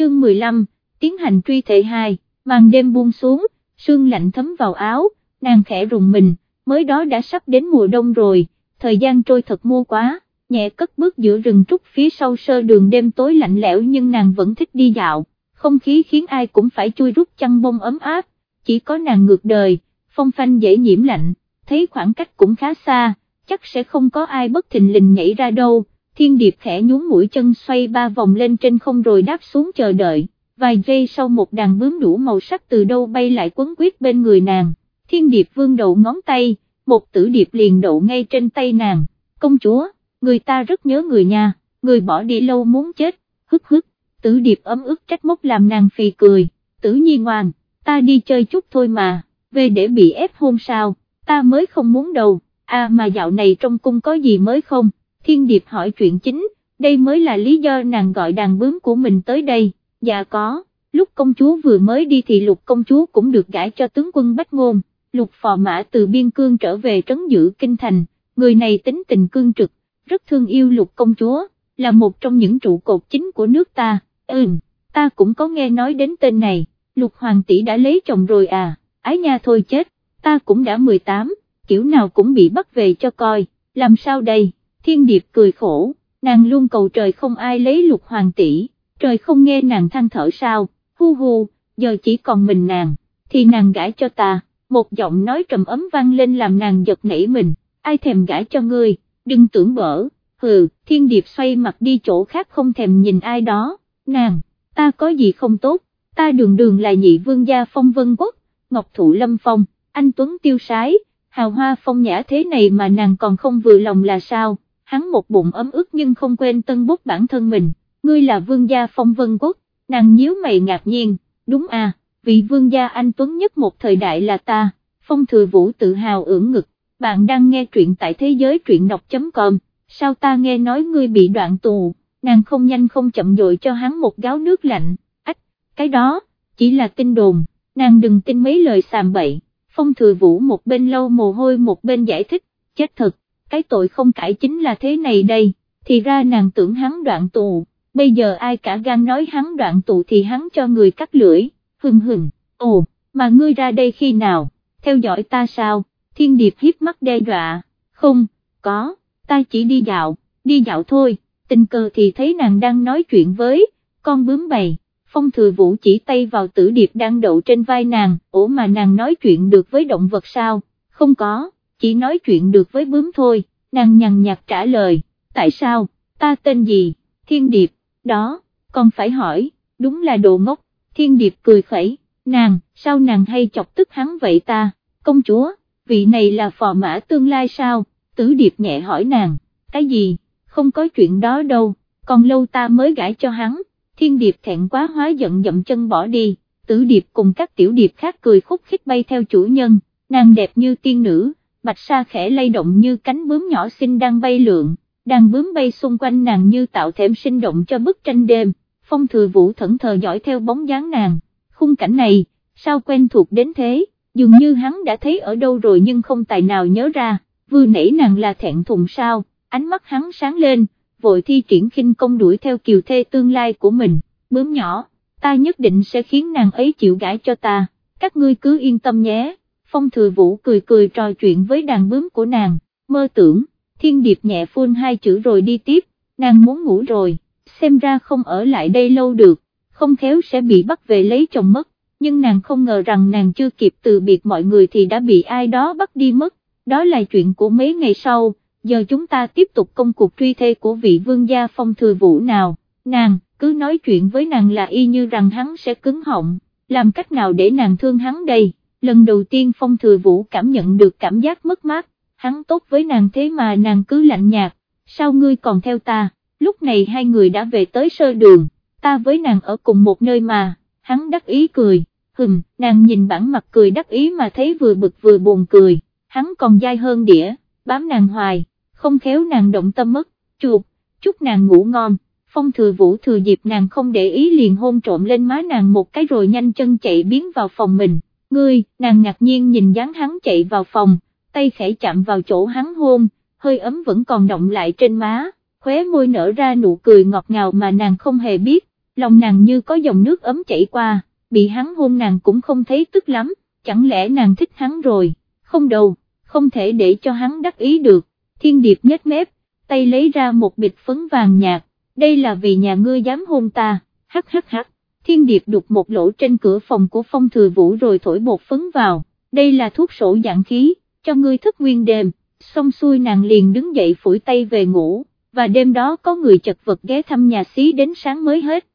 chương 15, tiến hành truy thể hai, màn đêm buông xuống, sương lạnh thấm vào áo, nàng khẽ rùng mình, mới đó đã sắp đến mùa đông rồi, thời gian trôi thật mua quá, nhẹ cất bước giữa rừng trúc phía sau sơ đường đêm tối lạnh lẽo nhưng nàng vẫn thích đi dạo, không khí khiến ai cũng phải chui rút chăn bông ấm áp, chỉ có nàng ngược đời, phong phanh dễ nhiễm lạnh, thấy khoảng cách cũng khá xa, chắc sẽ không có ai bất thình lình nhảy ra đâu, thiên điệp khẽ nhún mũi chân xoay ba vòng lên trên không rồi đáp xuống chờ đợi, vài giây sau một đàn bướm đủ màu sắc từ đâu bay lại quấn quýt bên người nàng, thiên điệp vương đầu ngón tay, một tử điệp liền đậu ngay trên tay nàng, công chúa, người ta rất nhớ người nhà, người bỏ đi lâu muốn chết, hức hức, tử điệp ấm ức trách móc làm nàng phì cười, tử nhi ngoan, ta đi chơi chút thôi mà, về để bị ép hôn sao, ta mới không muốn đâu, à mà dạo này trong cung có gì mới không, thiên điệp hỏi chuyện chính, đây mới là lý do nàng gọi đàn bướm của mình tới đây, dạ có, lúc công chúa vừa mới đi thì lục công chúa cũng được gãi cho tướng quân Bách Ngôn, lục phò mã từ biên cương trở về trấn giữ kinh thành, người này tính tình cương trực, rất thương yêu lục công chúa, là một trong những trụ cột chính của nước ta, ừm, ta cũng có nghe nói đến tên này, lục hoàng tỷ đã lấy chồng rồi à, ái nha thôi chết, ta cũng đã 18, kiểu nào cũng bị bắt về cho coi, làm sao đây, thiên điệp cười khổ, nàng luôn cầu trời không ai lấy lục hoàng tỷ, trời không nghe nàng than thở sao, hu hu, giờ chỉ còn mình nàng, thì nàng gãi cho ta, một giọng nói trầm ấm vang lên làm nàng giật nảy mình, ai thèm gãi cho ngươi, đừng tưởng bở, hừ, thiên điệp xoay mặt đi chỗ khác không thèm nhìn ai đó, nàng, ta có gì không tốt, ta đường đường là nhị vương gia phong vân quốc, ngọc thụ lâm phong, anh Tuấn tiêu sái, hào hoa phong nhã thế này mà nàng còn không vừa lòng là sao, hắn một bụng ấm ức nhưng không quên tân bút bản thân mình, ngươi là vương gia phong vân quốc, nàng nhíu mày ngạc nhiên, đúng à, vị vương gia anh Tuấn nhất một thời đại là ta, phong thừa vũ tự hào ưỡng ngực, bạn đang nghe truyện tại thế giới truyện đọc.com, sao ta nghe nói ngươi bị đoạn tù, nàng không nhanh không chậm dội cho hắn một gáo nước lạnh, ách, cái đó, chỉ là tin đồn, nàng đừng tin mấy lời xàm bậy, phong thừa vũ một bên lâu mồ hôi một bên giải thích, chết thật, cái tội không cải chính là thế này đây, thì ra nàng tưởng hắn đoạn tù, bây giờ ai cả gan nói hắn đoạn tù thì hắn cho người cắt lưỡi, hừng hừng, ồ, mà ngươi ra đây khi nào, theo dõi ta sao, thiên điệp hiếp mắt đe dọa, không, có, ta chỉ đi dạo, đi dạo thôi, tình cờ thì thấy nàng đang nói chuyện với, con bướm bầy, phong thừa vũ chỉ tay vào tử điệp đang đậu trên vai nàng, ủa mà nàng nói chuyện được với động vật sao, không có, chỉ nói chuyện được với bướm thôi, nàng nhằn nhạt trả lời, tại sao, ta tên gì, thiên điệp, đó, còn phải hỏi, đúng là đồ ngốc, thiên điệp cười khẩy, nàng, sao nàng hay chọc tức hắn vậy ta, công chúa, vị này là phò mã tương lai sao, tứ điệp nhẹ hỏi nàng, cái gì, không có chuyện đó đâu, còn lâu ta mới gãi cho hắn, thiên điệp thẹn quá hóa giận dậm chân bỏ đi, tử điệp cùng các tiểu điệp khác cười khúc khích bay theo chủ nhân, nàng đẹp như tiên nữ, bạch sa khẽ lay động như cánh bướm nhỏ xinh đang bay lượn, đàn bướm bay xung quanh nàng như tạo thêm sinh động cho bức tranh đêm, phong thừa vũ thẫn thờ dõi theo bóng dáng nàng, khung cảnh này, sao quen thuộc đến thế, dường như hắn đã thấy ở đâu rồi nhưng không tài nào nhớ ra, vừa nãy nàng là thẹn thùng sao, ánh mắt hắn sáng lên, vội thi triển khinh công đuổi theo kiều thê tương lai của mình, bướm nhỏ, ta nhất định sẽ khiến nàng ấy chịu gãi cho ta, các ngươi cứ yên tâm nhé, phong thừa vũ cười cười trò chuyện với đàn bướm của nàng, mơ tưởng, thiên điệp nhẹ phun hai chữ rồi đi tiếp, nàng muốn ngủ rồi, xem ra không ở lại đây lâu được, không khéo sẽ bị bắt về lấy chồng mất, nhưng nàng không ngờ rằng nàng chưa kịp từ biệt mọi người thì đã bị ai đó bắt đi mất, đó là chuyện của mấy ngày sau. Giờ chúng ta tiếp tục công cuộc truy thê của vị vương gia phong thừa vũ nào, nàng, cứ nói chuyện với nàng là y như rằng hắn sẽ cứng họng, làm cách nào để nàng thương hắn đây, lần đầu tiên phong thừa vũ cảm nhận được cảm giác mất mát, hắn tốt với nàng thế mà nàng cứ lạnh nhạt, sao ngươi còn theo ta, lúc này hai người đã về tới sơ đường, ta với nàng ở cùng một nơi mà, hắn đắc ý cười, hừm, nàng nhìn bản mặt cười đắc ý mà thấy vừa bực vừa buồn cười, hắn còn dai hơn đĩa, bám nàng hoài không khéo nàng động tâm mất, chuột, chúc nàng ngủ ngon, phong thừa vũ thừa dịp nàng không để ý liền hôn trộm lên má nàng một cái rồi nhanh chân chạy biến vào phòng mình, ngươi, nàng ngạc nhiên nhìn dáng hắn chạy vào phòng, tay khẽ chạm vào chỗ hắn hôn, hơi ấm vẫn còn động lại trên má, khóe môi nở ra nụ cười ngọt ngào mà nàng không hề biết, lòng nàng như có dòng nước ấm chảy qua, bị hắn hôn nàng cũng không thấy tức lắm, chẳng lẽ nàng thích hắn rồi, không đâu, không thể để cho hắn đắc ý được, thiên điệp nhếch mép, tay lấy ra một bịch phấn vàng nhạt, đây là vì nhà ngươi dám hôn ta, hắc hắc hắc, thiên điệp đục một lỗ trên cửa phòng của phong thừa vũ rồi thổi bột phấn vào, đây là thuốc sổ dạng khí, cho ngươi thức nguyên đêm, xong xuôi nàng liền đứng dậy phủi tay về ngủ, và đêm đó có người chật vật ghé thăm nhà xí đến sáng mới hết,